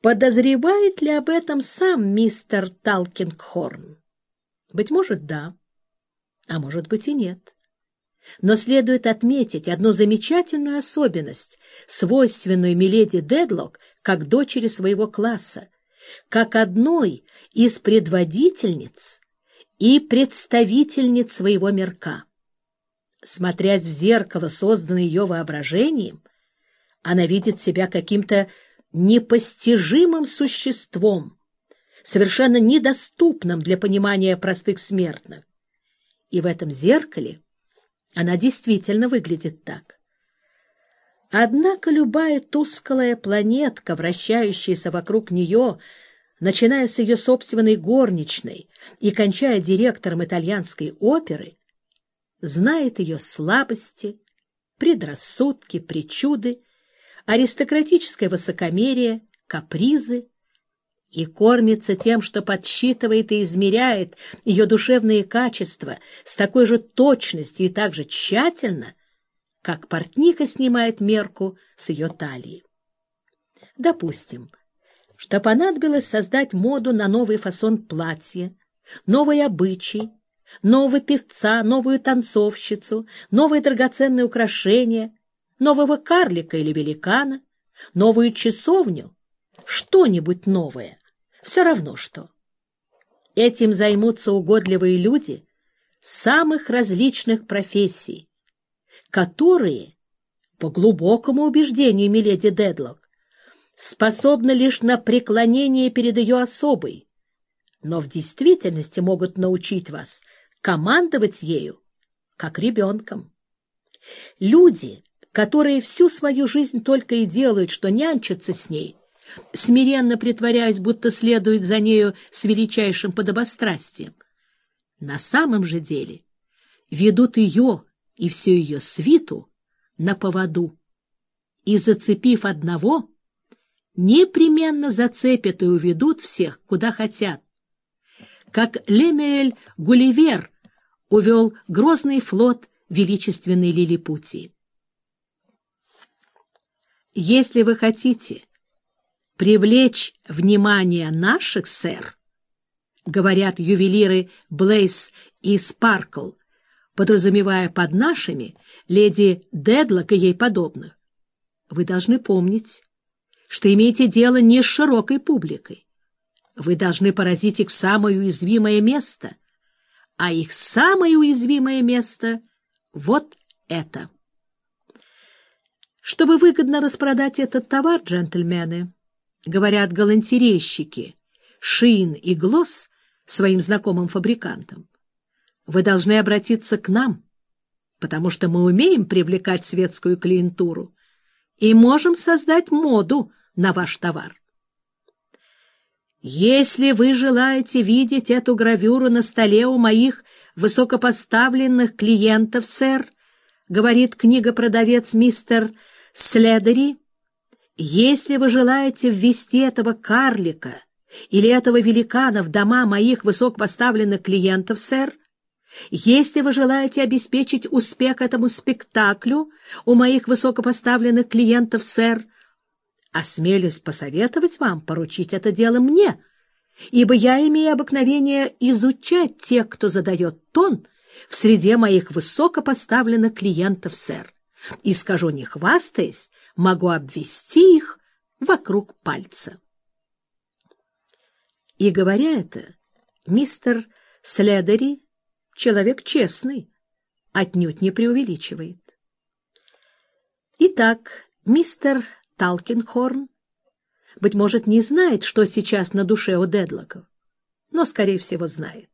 Подозревает ли об этом сам мистер Талкингхорн? Быть может, да, а может быть и нет. Но следует отметить одну замечательную особенность, свойственную Миледи Дедлок как дочери своего класса, как одной из предводительниц и представительниц своего мирка. Смотрясь в зеркало, созданное ее воображением, она видит себя каким-то непостижимым существом, совершенно недоступным для понимания простых смертных. И в этом зеркале она действительно выглядит так. Однако любая тусклая планетка, вращающаяся вокруг нее, начиная с ее собственной горничной и кончая директором итальянской оперы, знает ее слабости, предрассудки, причуды, аристократическое высокомерие, капризы и кормится тем, что подсчитывает и измеряет ее душевные качества с такой же точностью и так же тщательно, как портника снимает мерку с ее талии. Допустим, что понадобилось создать моду на новый фасон платья, новый обычай, нового певца, новую танцовщицу, новые драгоценные украшения, нового карлика или великана, новую часовню, что-нибудь новое, все равно что. Этим займутся угодливые люди самых различных профессий, которые, по глубокому убеждению Миледи Дедлок, способны лишь на преклонение перед ее особой, но в действительности могут научить вас командовать ею, как ребенком. Люди, которые всю свою жизнь только и делают, что нянчатся с ней, смиренно притворяясь, будто следуют за нею с величайшим подобострастием, на самом же деле ведут ее и всю ее свиту на поводу и, зацепив одного, непременно зацепят и уведут всех, куда хотят, как Лемель Гулливер увел грозный флот величественной Лилипутии. Если вы хотите привлечь внимание наших, сэр, говорят ювелиры Блейс и Спаркл, подразумевая под нашими леди Дедлок и ей подобных, вы должны помнить, что имеете дело не с широкой публикой. Вы должны поразить их в самое уязвимое место, а их самое уязвимое место — вот это. Чтобы выгодно распродать этот товар, джентльмены, говорят галантерейщики, Шин и Глосс своим знакомым фабрикантам, вы должны обратиться к нам, потому что мы умеем привлекать светскую клиентуру и можем создать моду на ваш товар. Если вы желаете видеть эту гравюру на столе у моих высокопоставленных клиентов, сэр, — говорит книгопродавец мистер Следери, — если вы желаете ввести этого карлика или этого великана в дома моих высокопоставленных клиентов, сэр, если вы желаете обеспечить успех этому спектаклю у моих высокопоставленных клиентов, сэр, — осмелюсь посоветовать вам поручить это дело мне, ибо я имею обыкновение изучать тех, кто задает тон в среде моих высокопоставленных клиентов, сэр, и, скажу не хвастаясь, могу обвести их вокруг пальца. И говоря это, мистер Следери, человек честный, отнюдь не преувеличивает. Итак, мистер Талкинхорн, быть может, не знает, что сейчас на душе у Дедлоков, но, скорее всего, знает.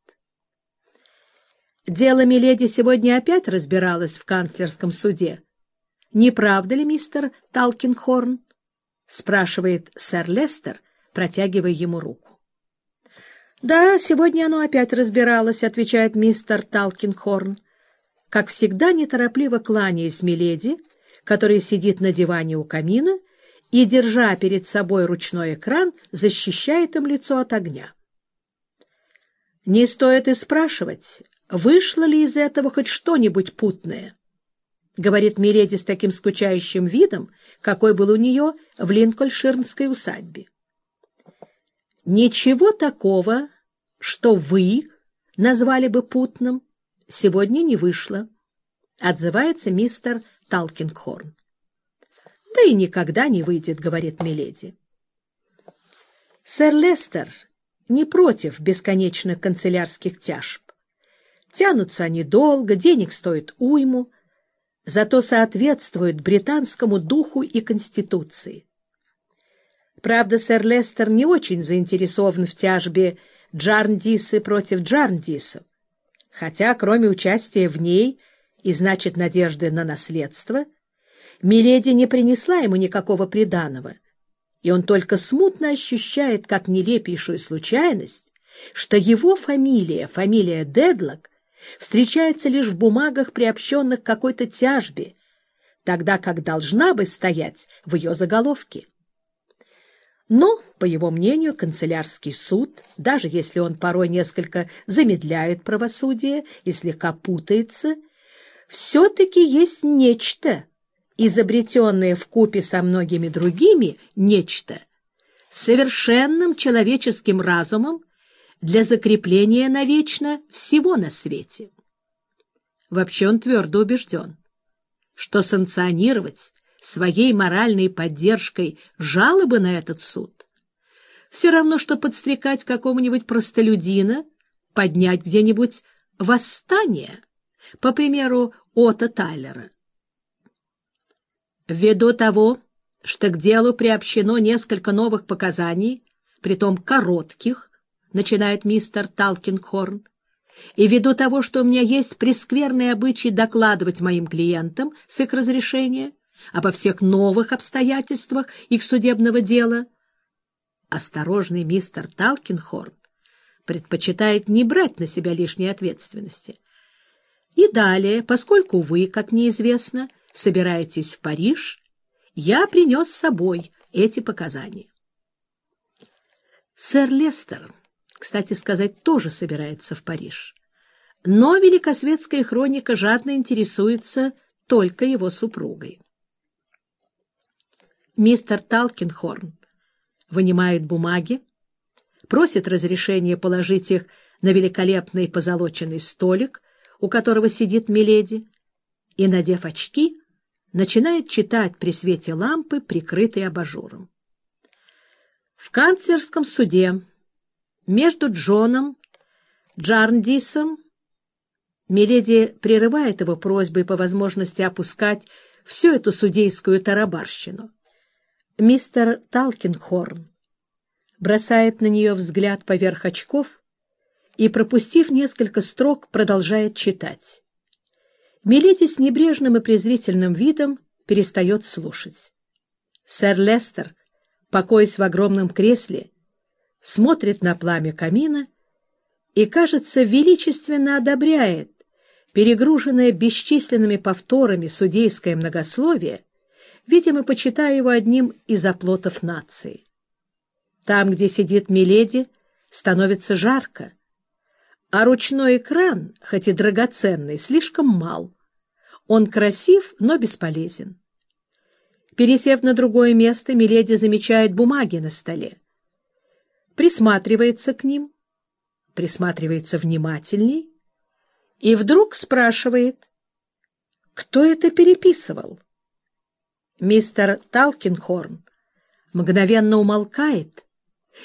Дело Миледи сегодня опять разбиралось в канцлерском суде. Не правда ли, мистер Талкинхорн? — спрашивает сэр Лестер, протягивая ему руку. — Да, сегодня оно опять разбиралось, — отвечает мистер Талкинхорн. Как всегда, неторопливо кланяясь Миледи, который сидит на диване у камина и, держа перед собой ручной экран, защищает им лицо от огня. Не стоит и спрашивать, вышло ли из этого хоть что-нибудь путное, — говорит Миледи с таким скучающим видом, какой был у нее в Линкольнширнской усадьбе. Ничего такого, что вы назвали бы путным, сегодня не вышло, отзывается мистер Талкингхорн. Да и никогда не выйдет, говорит Миледи. Сэр Лестер не против бесконечных канцелярских тяжб. Тянутся они долго, денег стоит уйму, зато соответствуют британскому духу и конституции. Правда, сэр Лестер не очень заинтересован в тяжбе Джарндисы против Джарндисов, хотя, кроме участия в ней и, значит, надежды на наследство, Миледи не принесла ему никакого приданого, и он только смутно ощущает, как нелепейшую случайность, что его фамилия, фамилия Дедлок, встречается лишь в бумагах, приобщенных к какой-то тяжбе, тогда как должна бы стоять в ее заголовке. Но, по его мнению, канцелярский суд, даже если он порой несколько замедляет правосудие и слегка путается, все-таки есть нечто, изобретенное в купе со многими другими нечто, совершенным человеческим разумом для закрепления навечно всего на свете. Вообще он твердо убежден, что санкционировать своей моральной поддержкой жалобы на этот суд все равно, что подстрекать какого-нибудь простолюдина поднять где-нибудь восстание, по примеру Ота Тайлера. Ввиду того, что к делу приобщено несколько новых показаний, притом коротких, начинает мистер Талкинхорн, и ввиду того, что у меня есть прескверный обычай докладывать моим клиентам с их разрешения обо всех новых обстоятельствах их судебного дела, осторожный мистер Талкинхорн предпочитает не брать на себя лишней ответственности. И далее, поскольку вы, как мне известно, собираетесь в Париж, я принес с собой эти показания. Сэр Лестер, кстати сказать, тоже собирается в Париж. Но великосветская хроника жадно интересуется только его супругой. Мистер Талкинхорн вынимает бумаги, просит разрешения положить их на великолепный позолоченный столик, у которого сидит Миледи, и, надев очки, начинает читать при свете лампы, прикрытой абажуром. В канцлерском суде между Джоном Джарндисом Миледи прерывает его просьбой по возможности опускать всю эту судейскую тарабарщину. Мистер Талкинхорн бросает на нее взгляд поверх очков и, пропустив несколько строк, продолжает читать. Миледи с небрежным и презрительным видом перестает слушать. Сэр Лестер, покоясь в огромном кресле, смотрит на пламя камина и, кажется, величественно одобряет перегруженное бесчисленными повторами судейское многословие, видимо, почитая его одним из оплотов нации. Там, где сидит Миледи, становится жарко, а ручной экран, хоть и драгоценный, слишком мал. Он красив, но бесполезен. Пересев на другое место, Миледи замечает бумаги на столе. Присматривается к ним, присматривается внимательней и вдруг спрашивает, кто это переписывал. Мистер Талкинхорн мгновенно умолкает,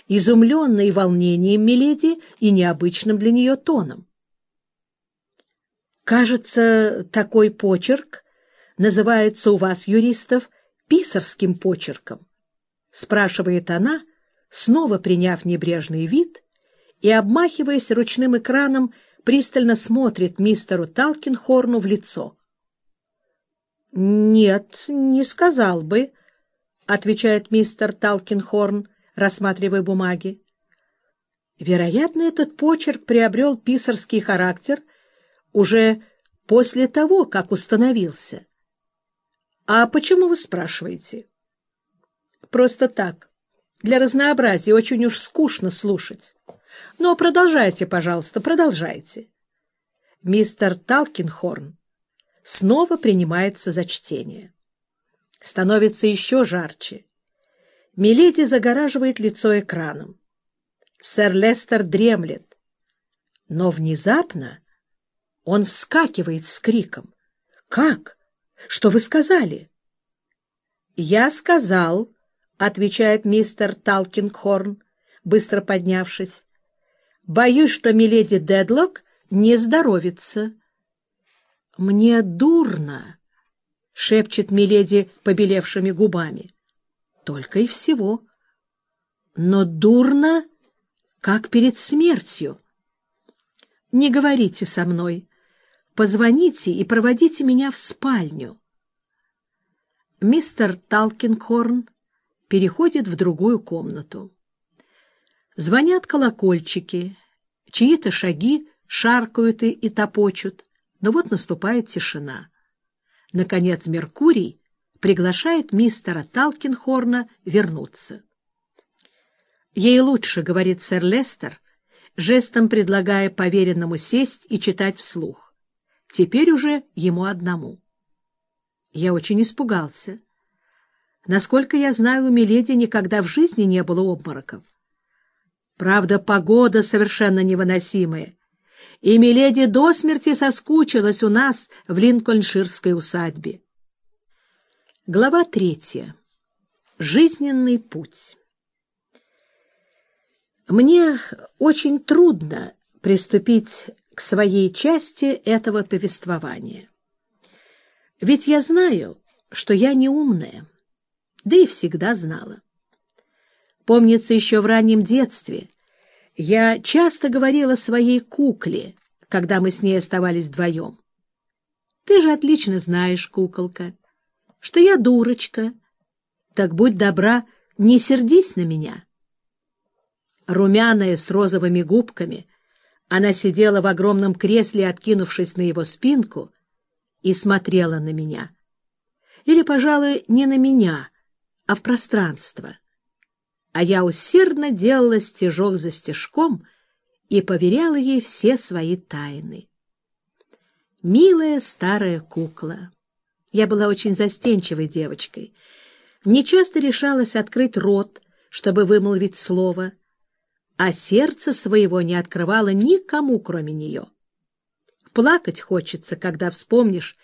изумленный волнением Миледи и необычным для нее тоном. «Кажется, такой почерк называется у вас, юристов, писарским почерком?» — спрашивает она, снова приняв небрежный вид и, обмахиваясь ручным экраном, пристально смотрит мистеру Талкинхорну в лицо. «Нет, не сказал бы», — отвечает мистер Талкинхорн, рассматривая бумаги. Вероятно, этот почерк приобрел писарский характер уже после того, как установился. А почему вы спрашиваете? Просто так. Для разнообразия очень уж скучно слушать. Но продолжайте, пожалуйста, продолжайте. Мистер Талкинхорн снова принимается за чтение. Становится еще жарче. Миледи загораживает лицо экраном. Сэр Лестер дремлет. Но внезапно он вскакивает с криком. «Как? Что вы сказали?» «Я сказал», — отвечает мистер Талкингхорн, быстро поднявшись, «боюсь, что миледи Дедлок не здоровится». «Мне дурно», — шепчет миледи побелевшими губами. «Только и всего». «Но дурно, как перед смертью». «Не говорите со мной. Позвоните и проводите меня в спальню». Мистер Талкинхорн переходит в другую комнату. Звонят колокольчики, чьи-то шаги шаркают и, и топочут, но вот наступает тишина. Наконец Меркурий приглашает мистера Талкинхорна вернуться. «Ей лучше», — говорит сэр Лестер, жестом предлагая поверенному сесть и читать вслух. Теперь уже ему одному. Я очень испугался. Насколько я знаю, у Миледи никогда в жизни не было обмороков. Правда, погода совершенно невыносимая, и Миледи до смерти соскучилась у нас в Линкольнширской усадьбе. Глава третья. Жизненный путь. Мне очень трудно приступить к своей части этого повествования. Ведь я знаю, что я не умная, да и всегда знала. Помнится, еще в раннем детстве я часто говорила своей кукле, когда мы с ней оставались вдвоем. Ты же отлично знаешь, куколка, что я дурочка. Так будь добра, не сердись на меня. Румяная с розовыми губками, она сидела в огромном кресле, откинувшись на его спинку, и смотрела на меня. Или, пожалуй, не на меня, а в пространство. А я усердно делала стежок за стежком и поверяла ей все свои тайны. Милая старая кукла. Я была очень застенчивой девочкой. Не часто решалась открыть рот, чтобы вымолвить слово, а сердце своего не открывала никому, кроме нее. Плакать хочется, когда вспомнишь,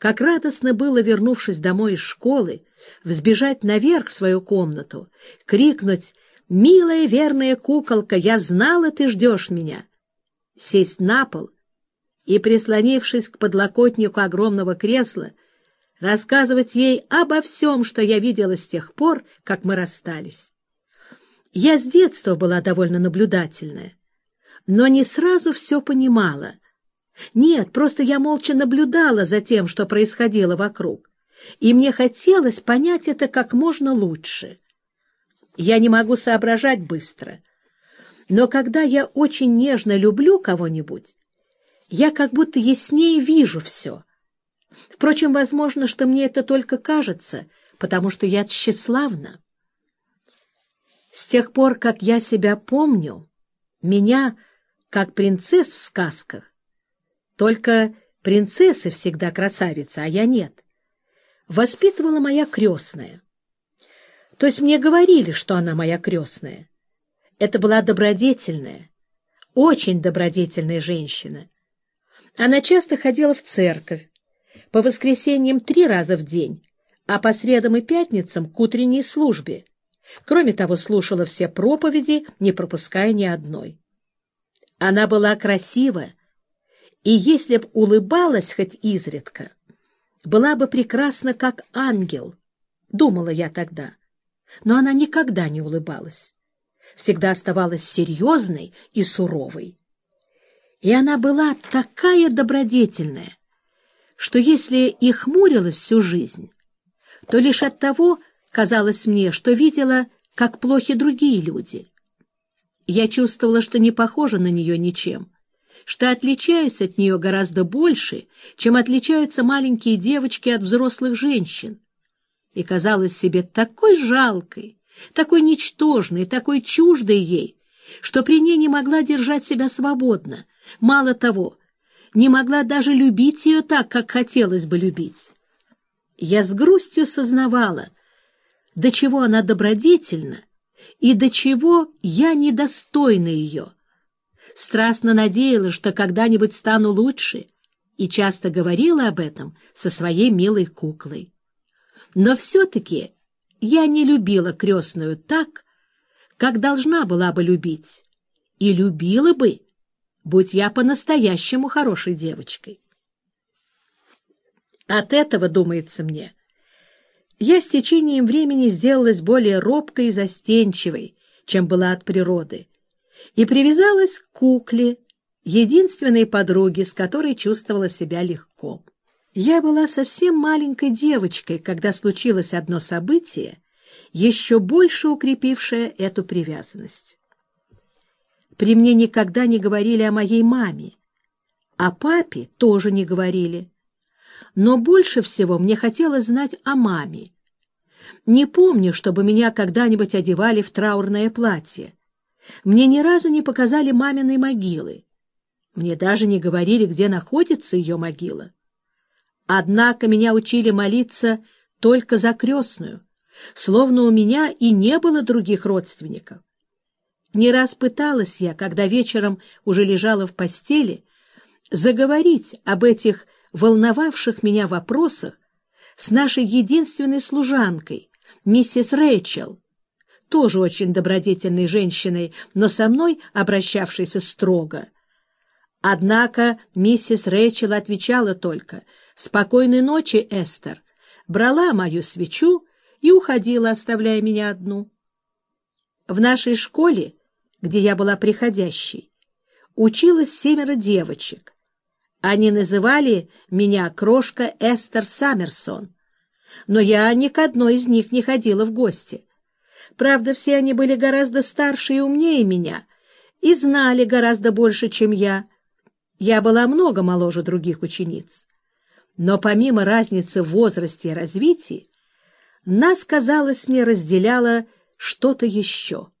как радостно было, вернувшись домой из школы, взбежать наверх в свою комнату, крикнуть «Милая верная куколка, я знала, ты ждешь меня!» Сесть на пол и, прислонившись к подлокотнику огромного кресла, рассказывать ей обо всем, что я видела с тех пор, как мы расстались. Я с детства была довольно наблюдательная, но не сразу все понимала — нет, просто я молча наблюдала за тем, что происходило вокруг, и мне хотелось понять это как можно лучше. Я не могу соображать быстро, но когда я очень нежно люблю кого-нибудь, я как будто яснее вижу все. Впрочем, возможно, что мне это только кажется, потому что я тщеславна. С тех пор, как я себя помню, меня, как принцесс в сказках, только принцессы всегда красавицы, а я нет. Воспитывала моя крестная. То есть мне говорили, что она моя крестная. Это была добродетельная, очень добродетельная женщина. Она часто ходила в церковь, по воскресеньям три раза в день, а по средам и пятницам к утренней службе. Кроме того, слушала все проповеди, не пропуская ни одной. Она была красивая, и если б улыбалась хоть изредка, была бы прекрасна, как ангел, думала я тогда. Но она никогда не улыбалась, всегда оставалась серьезной и суровой. И она была такая добродетельная, что если и хмурилась всю жизнь, то лишь от того казалось мне, что видела, как плохи другие люди. Я чувствовала, что не похожа на нее ничем, что отличаюсь от нее гораздо больше, чем отличаются маленькие девочки от взрослых женщин. И казалась себе такой жалкой, такой ничтожной, такой чуждой ей, что при ней не могла держать себя свободно. Мало того, не могла даже любить ее так, как хотелось бы любить. Я с грустью сознавала, до чего она добродетельна и до чего я недостойна ее. Страстно надеялась, что когда-нибудь стану лучше, и часто говорила об этом со своей милой куклой. Но все-таки я не любила крестную так, как должна была бы любить, и любила бы, будь я по-настоящему хорошей девочкой. От этого, думается мне, я с течением времени сделалась более робкой и застенчивой, чем была от природы, и привязалась к кукле, единственной подруге, с которой чувствовала себя легко. Я была совсем маленькой девочкой, когда случилось одно событие, еще больше укрепившее эту привязанность. При мне никогда не говорили о моей маме, о папе тоже не говорили но больше всего мне хотелось знать о маме. Не помню, чтобы меня когда-нибудь одевали в траурное платье. Мне ни разу не показали маминой могилы. Мне даже не говорили, где находится ее могила. Однако меня учили молиться только за крестную, словно у меня и не было других родственников. Не раз пыталась я, когда вечером уже лежала в постели, заговорить об этих волновавших меня вопросах с нашей единственной служанкой, миссис Рэйчел, тоже очень добродетельной женщиной, но со мной обращавшейся строго. Однако миссис Рэйчел отвечала только «Спокойной ночи, Эстер», брала мою свечу и уходила, оставляя меня одну. В нашей школе, где я была приходящей, училось семеро девочек, они называли меня крошка Эстер Саммерсон, но я ни к одной из них не ходила в гости. Правда, все они были гораздо старше и умнее меня и знали гораздо больше, чем я. Я была много моложе других учениц. Но помимо разницы в возрасте и развитии, нас, казалось мне, разделяло что-то еще —